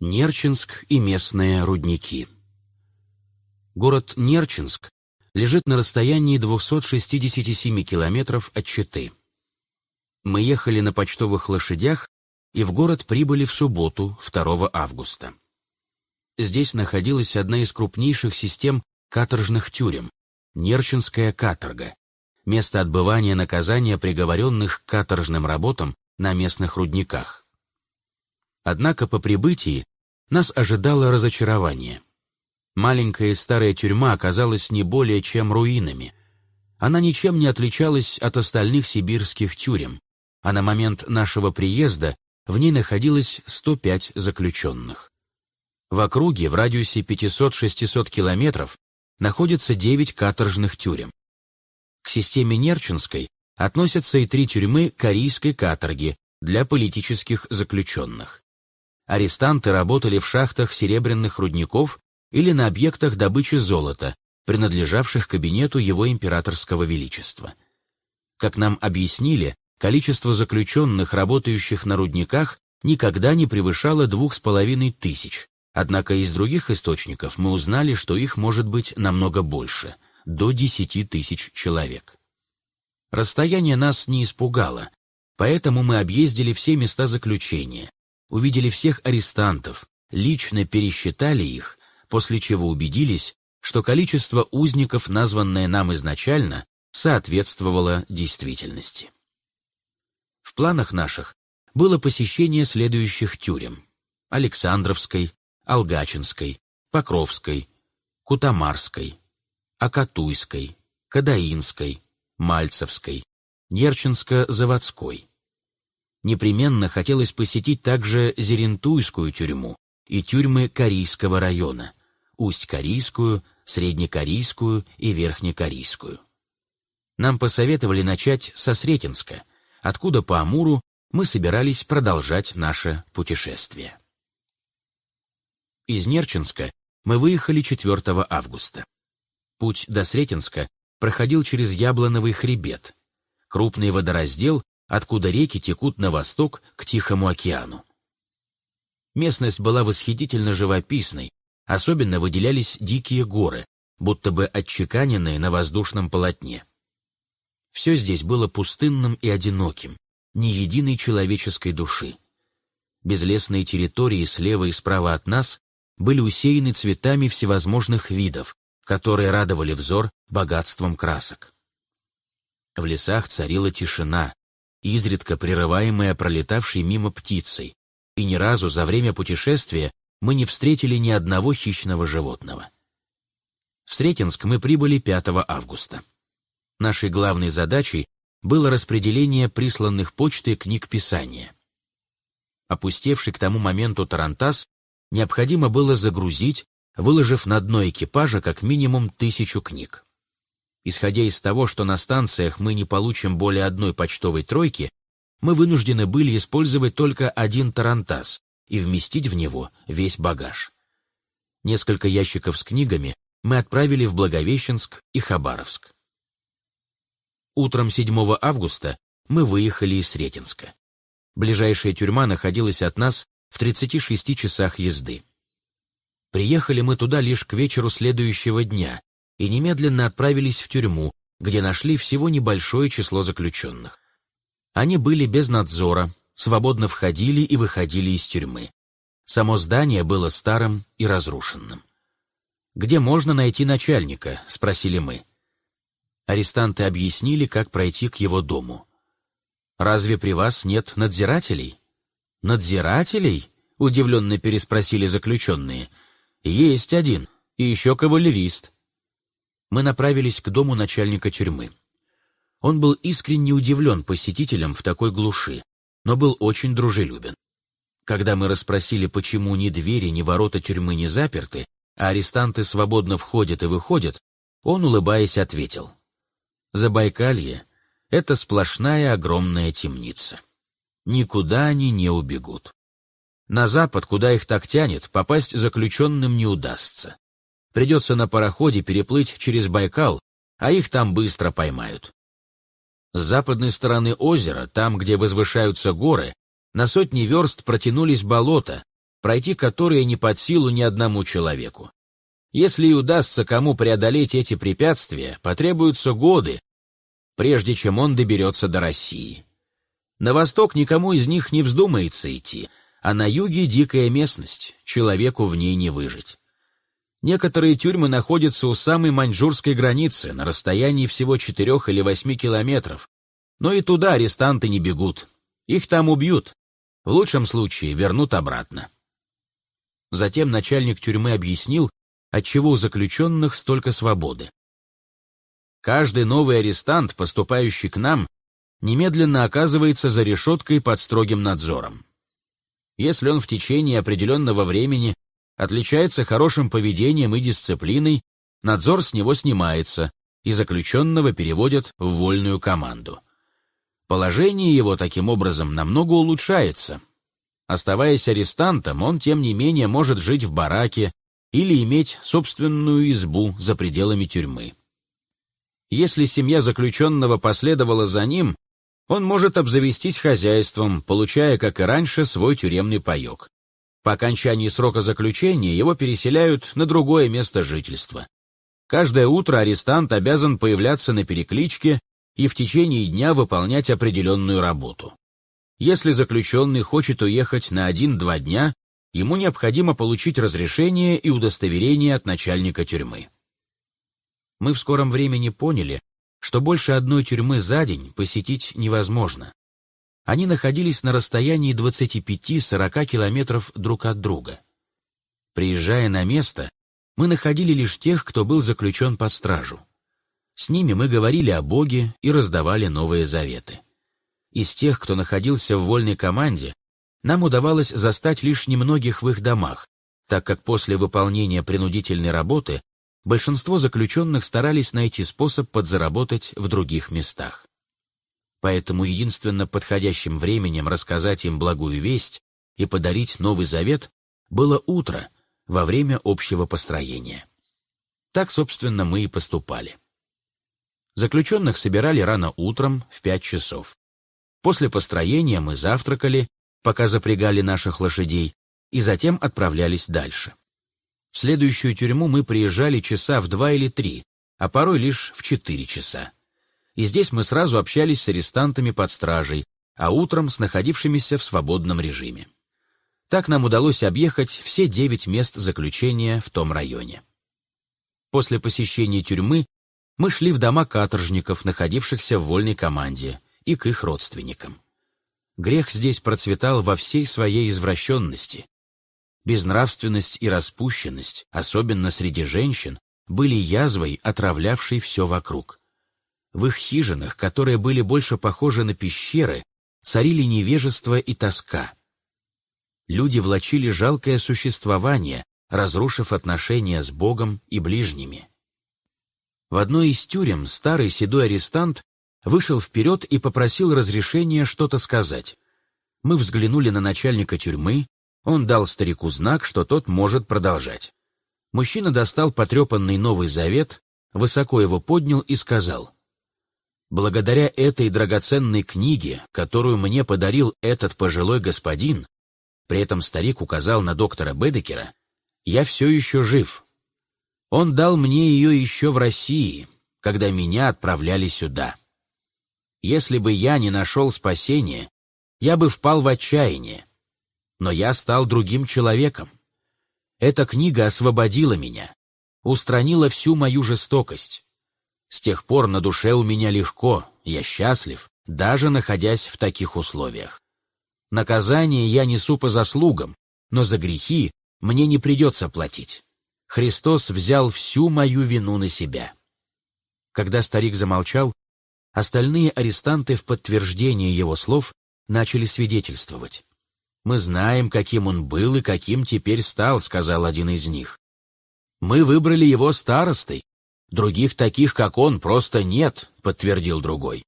Нерчинск и местные рудники. Город Нерчинск лежит на расстоянии 267 километров от Читы. Мы ехали на почтовых лошадях и в город прибыли в субботу, 2 августа. Здесь находилась одна из крупнейших систем каторжных тюрем – Нерчинская каторга, место отбывания наказания приговоренных к каторжным работам на местных рудниках. Однако по прибытии нас ожидало разочарование. Маленькая старая тюрьма оказалась не более чем руинами. Она ничем не отличалась от остальных сибирских тюрем, а на момент нашего приезда в ней находилось 105 заключенных. В округе в радиусе 500-600 километров находится 9 каторжных тюрем. К системе Нерчинской относятся и три тюрьмы корейской каторги для политических заключенных арестанты работали в шахтах серебряных рудников или на объектах добычи золота, принадлежавших кабинету его императорского величества. Как нам объяснили, количество заключенных, работающих на рудниках, никогда не превышало двух с половиной тысяч, однако из других источников мы узнали, что их может быть намного больше, до десяти тысяч человек. Расстояние нас не испугало, поэтому мы объездили все места заключения, увидели всех арестантов, лично пересчитали их, после чего убедились, что количество узников, названное нам изначально, соответствовало действительности. В планах наших было посещение следующих тюрем – Александровской, Алгачинской, Покровской, Кутамарской, Акатуйской, Кадаинской, Мальцевской, Нерчинско-Заводской. Непременно хотелось посетить также Зерентуйскую тюрьму и тюрьмы Корейского района, Усть-Корейскую, Среднекорейскую и Верхнекорейскую. Нам посоветовали начать со Сретенска, откуда по Амуру мы собирались продолжать наше путешествие. Из Нерчинска мы выехали 4 августа. Путь до Сретенска проходил через Яблоновый хребет, крупный водораздел, откуда реки текут на восток к Тихому океану. Местность была восхитительно живописной, особенно выделялись дикие горы, будто бы отчеканенные на воздушном полотне. Все здесь было пустынным и одиноким, ни единой человеческой души. Безлесные территории слева и справа от нас были усеяны цветами всевозможных видов, которые радовали взор богатством красок. В лесах царила тишина, изредка прерываемая пролетавшей мимо птицей, и ни разу за время путешествия мы не встретили ни одного хищного животного. В Сретенск мы прибыли 5 августа. Нашей главной задачей было распределение присланных почтой книг Писания. Опустевший к тому моменту Тарантас необходимо было загрузить, выложив на дно экипажа как минимум тысячу книг. Исходя из того, что на станциях мы не получим более одной почтовой тройки, мы вынуждены были использовать только один тарантас и вместить в него весь багаж. Несколько ящиков с книгами мы отправили в Благовещенск и Хабаровск. Утром 7 августа мы выехали из Сретенска. Ближайшая тюрьма находилась от нас в 36 часах езды. Приехали мы туда лишь к вечеру следующего дня, и немедленно отправились в тюрьму, где нашли всего небольшое число заключенных. Они были без надзора, свободно входили и выходили из тюрьмы. Само здание было старым и разрушенным. «Где можно найти начальника?» — спросили мы. Арестанты объяснили, как пройти к его дому. «Разве при вас нет надзирателей?» «Надзирателей?» — удивленно переспросили заключенные. «Есть один, и еще кавалерист мы направились к дому начальника тюрьмы. Он был искренне удивлен посетителям в такой глуши, но был очень дружелюбен. Когда мы расспросили, почему ни двери, ни ворота тюрьмы не заперты, а арестанты свободно входят и выходят, он, улыбаясь, ответил. «Забайкалье — это сплошная огромная темница. Никуда они не убегут. На запад, куда их так тянет, попасть заключенным не удастся. Придется на пароходе переплыть через Байкал, а их там быстро поймают. С западной стороны озера, там, где возвышаются горы, на сотни верст протянулись болота, пройти которые не под силу ни одному человеку. Если и удастся кому преодолеть эти препятствия, потребуются годы, прежде чем он доберется до России. На восток никому из них не вздумается идти, а на юге дикая местность, человеку в ней не выжить. Некоторые тюрьмы находятся у самой маньчжурской границы, на расстоянии всего 4 или 8 километров. Но и туда арестанты не бегут. Их там убьют. В лучшем случае вернут обратно. Затем начальник тюрьмы объяснил, отчего у заключенных столько свободы. Каждый новый арестант, поступающий к нам, немедленно оказывается за решеткой под строгим надзором. Если он в течение определенного времени отличается хорошим поведением и дисциплиной, надзор с него снимается, и заключенного переводят в вольную команду. Положение его таким образом намного улучшается. Оставаясь арестантом, он, тем не менее, может жить в бараке или иметь собственную избу за пределами тюрьмы. Если семья заключенного последовала за ним, он может обзавестись хозяйством, получая, как и раньше, свой тюремный паек. По окончании срока заключения его переселяют на другое место жительства. Каждое утро арестант обязан появляться на перекличке и в течение дня выполнять определенную работу. Если заключенный хочет уехать на один-два дня, ему необходимо получить разрешение и удостоверение от начальника тюрьмы. Мы в скором времени поняли, что больше одной тюрьмы за день посетить невозможно. Они находились на расстоянии 25-40 километров друг от друга. Приезжая на место, мы находили лишь тех, кто был заключен под стражу. С ними мы говорили о Боге и раздавали новые заветы. Из тех, кто находился в вольной команде, нам удавалось застать лишь немногих в их домах, так как после выполнения принудительной работы большинство заключенных старались найти способ подзаработать в других местах. Поэтому единственно подходящим временем рассказать им благую весть и подарить Новый Завет было утро во время общего построения. Так, собственно, мы и поступали. Заключенных собирали рано утром в пять часов. После построения мы завтракали, пока запрягали наших лошадей, и затем отправлялись дальше. В следующую тюрьму мы приезжали часа в два или три, а порой лишь в четыре часа и здесь мы сразу общались с арестантами под стражей, а утром с находившимися в свободном режиме. Так нам удалось объехать все девять мест заключения в том районе. После посещения тюрьмы мы шли в дома каторжников, находившихся в вольной команде, и к их родственникам. Грех здесь процветал во всей своей извращенности. Безнравственность и распущенность, особенно среди женщин, были язвой, отравлявшей все вокруг. В их хижинах, которые были больше похожи на пещеры, царили невежество и тоска. Люди влачили жалкое существование, разрушив отношения с Богом и ближними. В одной из тюрем старый седой арестант вышел вперед и попросил разрешения что-то сказать. Мы взглянули на начальника тюрьмы, он дал старику знак, что тот может продолжать. Мужчина достал потрепанный Новый Завет, высоко его поднял и сказал, Благодаря этой драгоценной книге, которую мне подарил этот пожилой господин, при этом старик указал на доктора Бедекера, я все еще жив. Он дал мне ее еще в России, когда меня отправляли сюда. Если бы я не нашел спасения, я бы впал в отчаяние. Но я стал другим человеком. Эта книга освободила меня, устранила всю мою жестокость. С тех пор на душе у меня легко, я счастлив, даже находясь в таких условиях. Наказание я несу по заслугам, но за грехи мне не придется платить. Христос взял всю мою вину на себя. Когда старик замолчал, остальные арестанты в подтверждение его слов начали свидетельствовать. «Мы знаем, каким он был и каким теперь стал», — сказал один из них. «Мы выбрали его старостой, Других таких, как он, просто нет, подтвердил другой.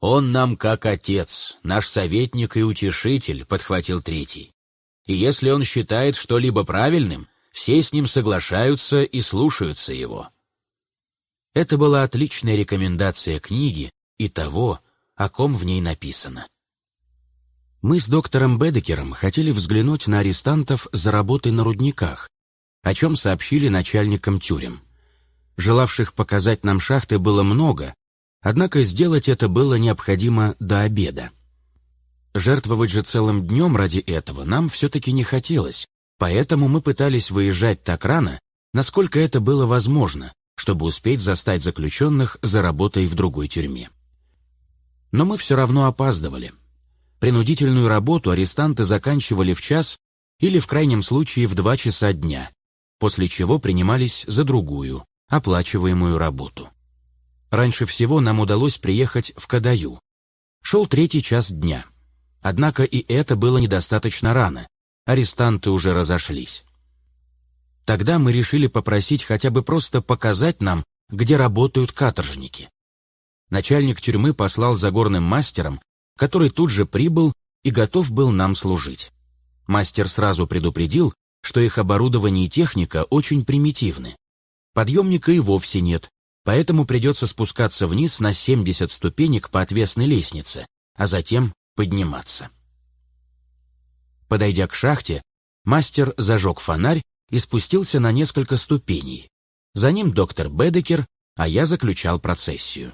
Он нам как отец, наш советник и утешитель, подхватил третий. И если он считает что-либо правильным, все с ним соглашаются и слушаются его. Это была отличная рекомендация книги и того, о ком в ней написано. Мы с доктором Бедекером хотели взглянуть на арестантов за работой на рудниках, о чем сообщили начальникам тюрем. Желавших показать нам шахты было много, однако сделать это было необходимо до обеда. Жертвовать же целым днем ради этого нам все-таки не хотелось, поэтому мы пытались выезжать так рано, насколько это было возможно, чтобы успеть застать заключенных за работой в другой тюрьме. Но мы все равно опаздывали. Принудительную работу арестанты заканчивали в час или в крайнем случае в два часа дня, после чего принимались за другую, оплачиваемую работу. Раньше всего нам удалось приехать в Кадаю. Шел третий час дня. Однако и это было недостаточно рано. Арестанты уже разошлись. Тогда мы решили попросить хотя бы просто показать нам, где работают каторжники. Начальник тюрьмы послал за горным мастером, который тут же прибыл и готов был нам служить. Мастер сразу предупредил, что их оборудование и техника очень примитивны. Подъемника и вовсе нет, поэтому придется спускаться вниз на 70 ступенек по отвесной лестнице, а затем подниматься. Подойдя к шахте, мастер зажег фонарь и спустился на несколько ступеней. За ним доктор Бедекер, а я заключал процессию.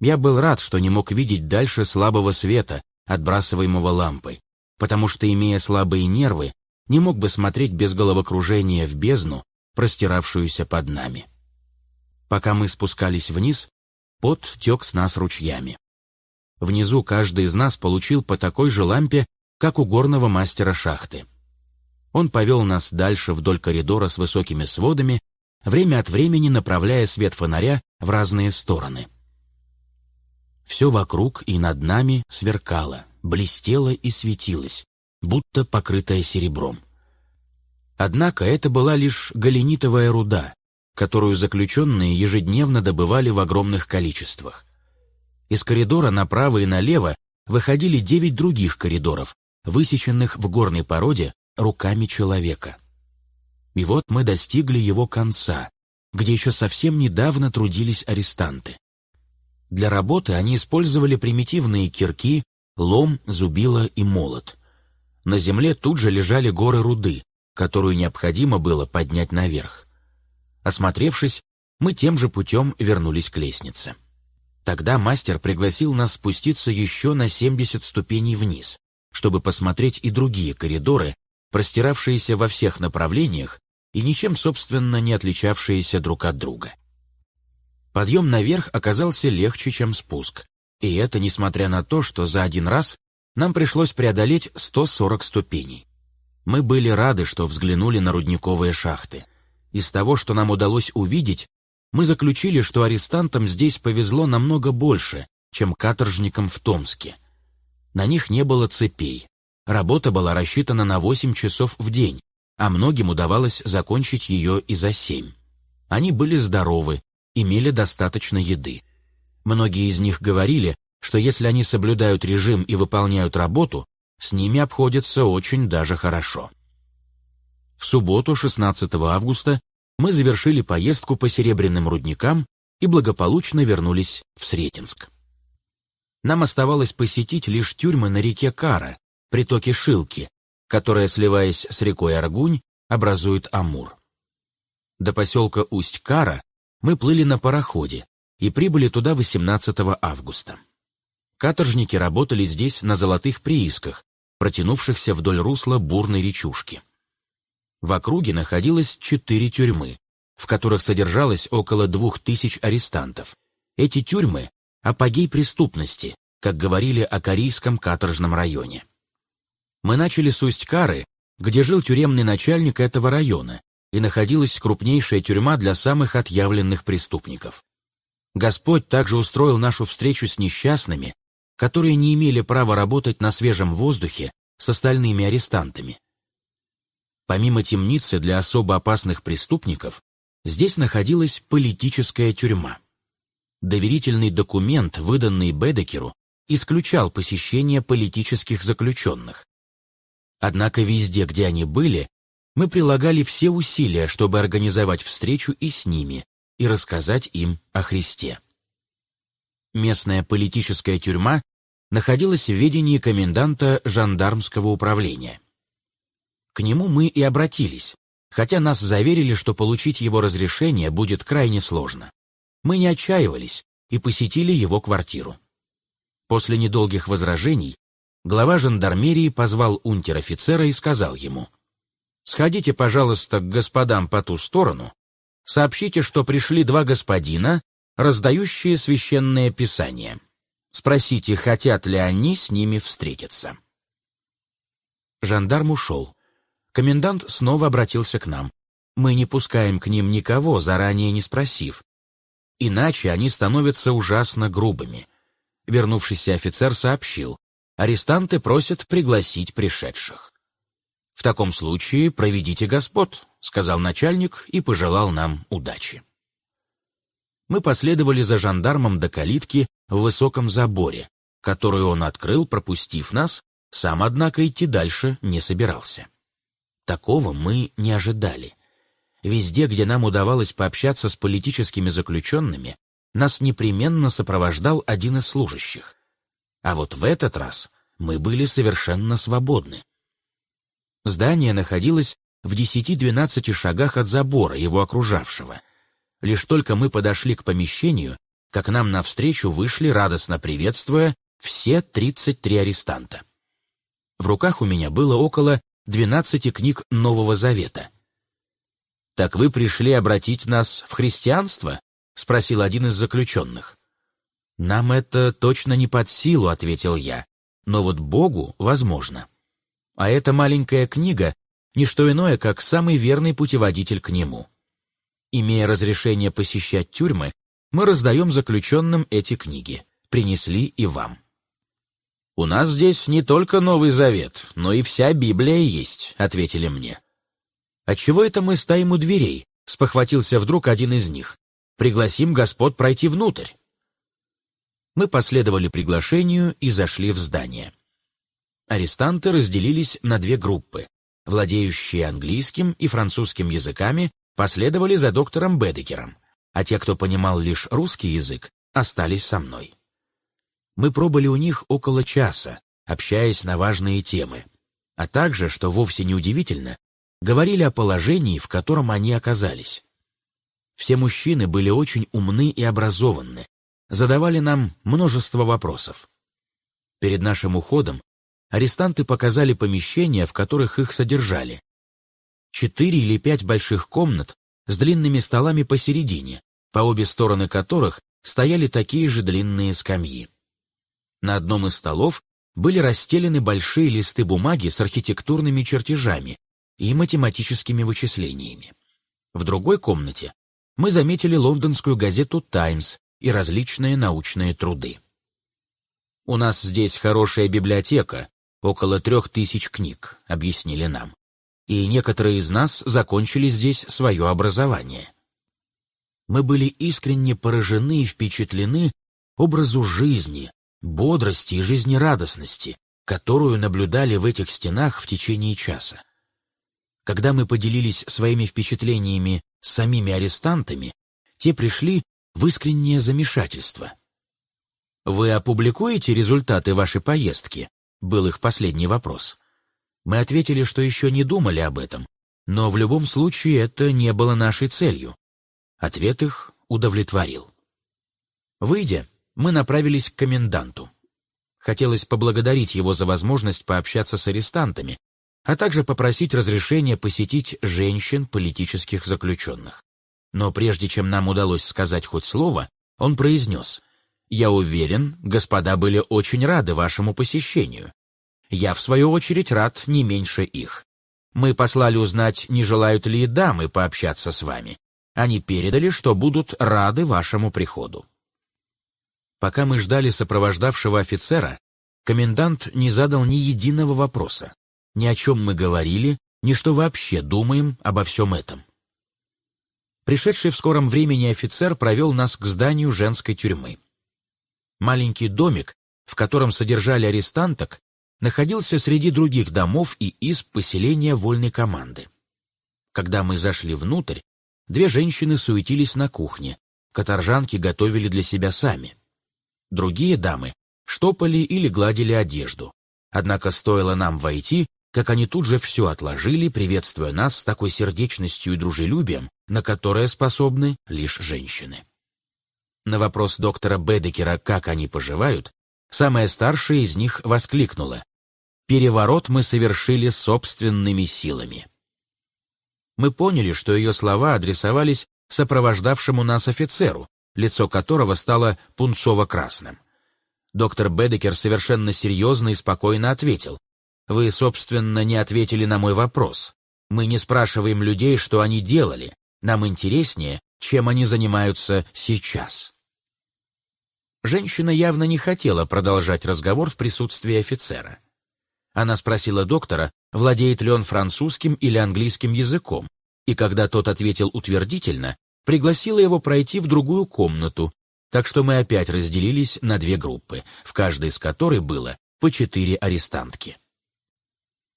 Я был рад, что не мог видеть дальше слабого света, отбрасываемого лампой, потому что, имея слабые нервы, не мог бы смотреть без головокружения в бездну, простиравшуюся под нами. Пока мы спускались вниз, пот тек с нас ручьями. Внизу каждый из нас получил по такой же лампе, как у горного мастера шахты. Он повел нас дальше вдоль коридора с высокими сводами, время от времени направляя свет фонаря в разные стороны. Все вокруг и над нами сверкало, блестело и светилось, будто покрытое серебром. Однако это была лишь галенитовая руда, которую заключенные ежедневно добывали в огромных количествах. Из коридора направо и налево выходили девять других коридоров, высеченных в горной породе руками человека. И вот мы достигли его конца, где еще совсем недавно трудились арестанты. Для работы они использовали примитивные кирки, лом, зубило и молот. На земле тут же лежали горы руды, которую необходимо было поднять наверх. Осмотревшись, мы тем же путем вернулись к лестнице. Тогда мастер пригласил нас спуститься еще на 70 ступеней вниз, чтобы посмотреть и другие коридоры, простиравшиеся во всех направлениях и ничем, собственно, не отличавшиеся друг от друга. Подъем наверх оказался легче, чем спуск, и это несмотря на то, что за один раз нам пришлось преодолеть 140 ступеней. Мы были рады, что взглянули на рудниковые шахты. Из того, что нам удалось увидеть, мы заключили, что арестантам здесь повезло намного больше, чем каторжникам в Томске. На них не было цепей, Работа была рассчитана на 8 часов в день, а многим удавалось закончить ее и за 7. Они были здоровы, имели достаточно еды. Многие из них говорили, что если они соблюдают режим и выполняют работу, с ними обходятся очень даже хорошо. В субботу, 16 августа, мы завершили поездку по серебряным рудникам и благополучно вернулись в Сретенск. Нам оставалось посетить лишь тюрьмы на реке Кара, притоке Шилки, которая, сливаясь с рекой Аргунь, образует Амур. До поселка Усть-Кара мы плыли на пароходе и прибыли туда 18 августа. Каторжники работали здесь на золотых приисках, протянувшихся вдоль русла бурной речушки. В округе находилось четыре тюрьмы, в которых содержалось около двух тысяч арестантов. Эти тюрьмы – апогей преступности, как говорили о Корейском каторжном районе. Мы начали с Усть-Кары, где жил тюремный начальник этого района, и находилась крупнейшая тюрьма для самых отъявленных преступников. Господь также устроил нашу встречу с несчастными, которые не имели права работать на свежем воздухе с остальными арестантами. Помимо темницы для особо опасных преступников, здесь находилась политическая тюрьма. Доверительный документ, выданный Бедекеру, исключал посещение политических заключенных. Однако везде, где они были, мы прилагали все усилия, чтобы организовать встречу и с ними, и рассказать им о Христе. Местная политическая тюрьма находилось в ведении коменданта жандармского управления. К нему мы и обратились, хотя нас заверили, что получить его разрешение будет крайне сложно. Мы не отчаивались и посетили его квартиру. После недолгих возражений глава жандармерии позвал унтер-офицера и сказал ему, «Сходите, пожалуйста, к господам по ту сторону, сообщите, что пришли два господина, раздающие священное писание. Спросите, хотят ли они с ними встретиться». Жандарм ушел. Комендант снова обратился к нам. Мы не пускаем к ним никого, заранее не спросив. Иначе они становятся ужасно грубыми. Вернувшийся офицер сообщил, арестанты просят пригласить пришедших. «В таком случае проведите господ», — сказал начальник и пожелал нам удачи. Мы последовали за жандармом до калитки в высоком заборе, которую он открыл, пропустив нас, сам, однако, идти дальше не собирался. Такого мы не ожидали. Везде, где нам удавалось пообщаться с политическими заключенными, нас непременно сопровождал один из служащих. А вот в этот раз мы были совершенно свободны. Здание находилось в 10-12 шагах от забора, его окружавшего. Лишь только мы подошли к помещению, как нам навстречу вышли, радостно приветствуя, все 33 арестанта. В руках у меня было около двенадцати книг Нового Завета. «Так вы пришли обратить нас в христианство?» — спросил один из заключенных. «Нам это точно не под силу», — ответил я, «но вот Богу возможно. А эта маленькая книга — не что иное, как самый верный путеводитель к нему. Имея разрешение посещать тюрьмы, мы раздаем заключенным эти книги. Принесли и вам». «У нас здесь не только Новый Завет, но и вся Библия есть», — ответили мне. «Отчего это мы стоим у дверей?» — спохватился вдруг один из них. «Пригласим господ пройти внутрь». Мы последовали приглашению и зашли в здание. Арестанты разделились на две группы. Владеющие английским и французским языками последовали за доктором Бедекером, а те, кто понимал лишь русский язык, остались со мной. Мы пробыли у них около часа, общаясь на важные темы, а также, что вовсе не удивительно, говорили о положении, в котором они оказались. Все мужчины были очень умны и образованы, задавали нам множество вопросов. Перед нашим уходом арестанты показали помещения, в которых их содержали. Четыре или пять больших комнат с длинными столами посередине, по обе стороны которых стояли такие же длинные скамьи. На одном из столов были расстелены большие листы бумаги с архитектурными чертежами и математическими вычислениями. В другой комнате мы заметили лондонскую газету «Таймс» и различные научные труды. «У нас здесь хорошая библиотека, около трех тысяч книг», — объяснили нам. «И некоторые из нас закончили здесь свое образование». Мы были искренне поражены и впечатлены образу жизни, бодрости и жизнерадостности, которую наблюдали в этих стенах в течение часа. Когда мы поделились своими впечатлениями с самими арестантами, те пришли в искреннее замешательство. «Вы опубликуете результаты вашей поездки?» — был их последний вопрос. Мы ответили, что еще не думали об этом, но в любом случае это не было нашей целью. Ответ их удовлетворил. Выйдя, мы направились к коменданту. Хотелось поблагодарить его за возможность пообщаться с арестантами, а также попросить разрешения посетить женщин политических заключенных. Но прежде чем нам удалось сказать хоть слово, он произнес, «Я уверен, господа были очень рады вашему посещению. Я, в свою очередь, рад не меньше их. Мы послали узнать, не желают ли дамы пообщаться с вами. Они передали, что будут рады вашему приходу. Пока мы ждали сопровождавшего офицера, комендант не задал ни единого вопроса. Ни о чем мы говорили, ни что вообще думаем обо всем этом. Пришедший в скором времени офицер провел нас к зданию женской тюрьмы. Маленький домик, в котором содержали арестанток, находился среди других домов и из поселения вольной команды. Когда мы зашли внутрь, две женщины суетились на кухне, каторжанки готовили для себя сами. Другие дамы штопали или гладили одежду. Однако стоило нам войти, как они тут же все отложили, приветствуя нас с такой сердечностью и дружелюбием, на которое способны лишь женщины. На вопрос доктора Бедекера, как они поживают, самая старшая из них воскликнула. «Переворот мы совершили собственными силами». Мы поняли, что ее слова адресовались сопровождавшему нас офицеру, лицо которого стало пунцово-красным. Доктор Бедекер совершенно серьезно и спокойно ответил. «Вы, собственно, не ответили на мой вопрос. Мы не спрашиваем людей, что они делали. Нам интереснее, чем они занимаются сейчас». Женщина явно не хотела продолжать разговор в присутствии офицера. Она спросила доктора, владеет ли он французским или английским языком, и когда тот ответил утвердительно, пригласила его пройти в другую комнату, так что мы опять разделились на две группы, в каждой из которой было по четыре арестантки.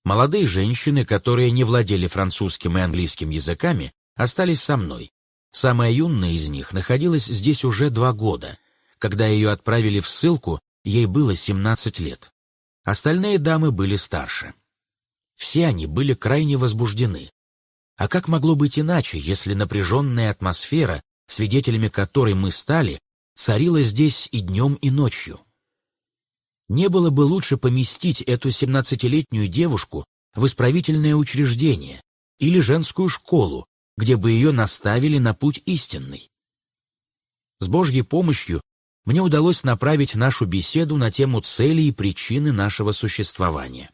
Молодые женщины, которые не владели французским и английским языками, остались со мной. Самая юная из них находилась здесь уже два года. Когда ее отправили в ссылку, ей было 17 лет. Остальные дамы были старше. Все они были крайне возбуждены. А как могло быть иначе, если напряженная атмосфера, свидетелями которой мы стали, царила здесь и днем, и ночью? Не было бы лучше поместить эту семнадцатилетнюю девушку в исправительное учреждение или женскую школу, где бы ее наставили на путь истинный. С Божьей помощью мне удалось направить нашу беседу на тему цели и причины нашего существования.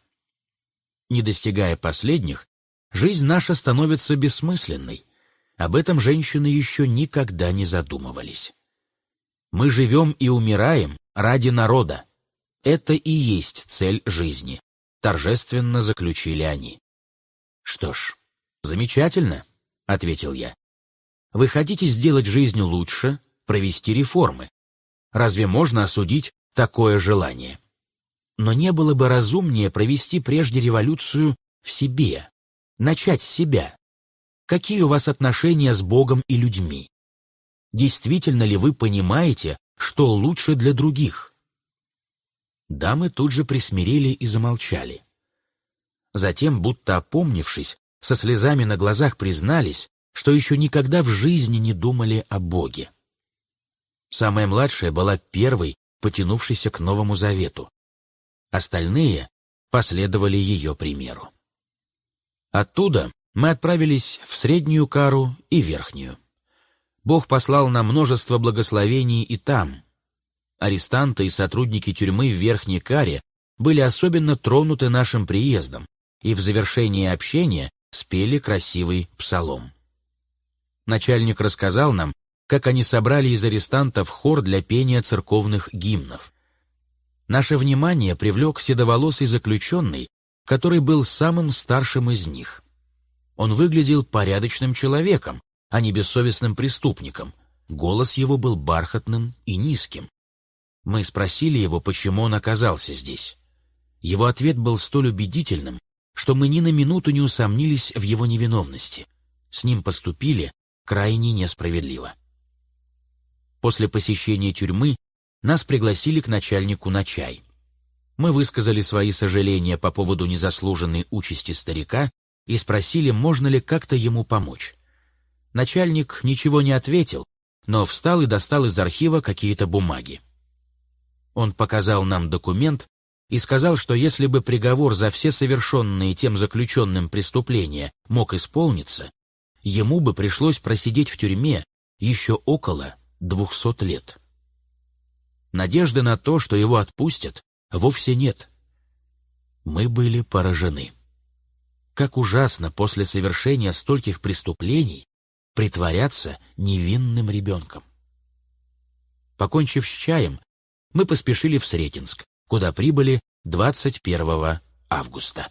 Не достигая последних, жизнь наша становится бессмысленной. Об этом женщины еще никогда не задумывались. Мы живем и умираем ради народа. Это и есть цель жизни, торжественно заключили они. Что ж, замечательно, ответил я. Вы хотите сделать жизнь лучше, провести реформы. Разве можно осудить такое желание? Но не было бы разумнее провести прежде революцию в себе, начать с себя. Какие у вас отношения с Богом и людьми? Действительно ли вы понимаете, что лучше для других? Дамы тут же присмирели и замолчали. Затем, будто опомнившись, со слезами на глазах признались, что еще никогда в жизни не думали о Боге. Самая младшая была первой, потянувшейся к Новому Завету. Остальные последовали ее примеру. Оттуда мы отправились в Среднюю Кару и Верхнюю. Бог послал нам множество благословений и там. Арестанты и сотрудники тюрьмы в Верхней Каре были особенно тронуты нашим приездом и в завершении общения спели красивый псалом. Начальник рассказал нам, как они собрали из арестантов хор для пения церковных гимнов. Наше внимание привлек седоволосый заключенный, который был самым старшим из них. Он выглядел порядочным человеком, а не бессовестным преступником. Голос его был бархатным и низким. Мы спросили его, почему он оказался здесь. Его ответ был столь убедительным, что мы ни на минуту не усомнились в его невиновности. С ним поступили крайне несправедливо. После посещения тюрьмы нас пригласили к начальнику на чай. Мы высказали свои сожаления по поводу незаслуженной участи старика и спросили, можно ли как-то ему помочь. Начальник ничего не ответил, но встал и достал из архива какие-то бумаги. Он показал нам документ и сказал, что если бы приговор за все совершенные тем заключенным преступления мог исполниться, ему бы пришлось просидеть в тюрьме еще около двухсот лет. Надежды на то, что его отпустят, вовсе нет. Мы были поражены. Как ужасно после совершения стольких преступлений притворяться невинным ребенком. Покончив с чаем, мы поспешили в Сретенск, куда прибыли 21 августа.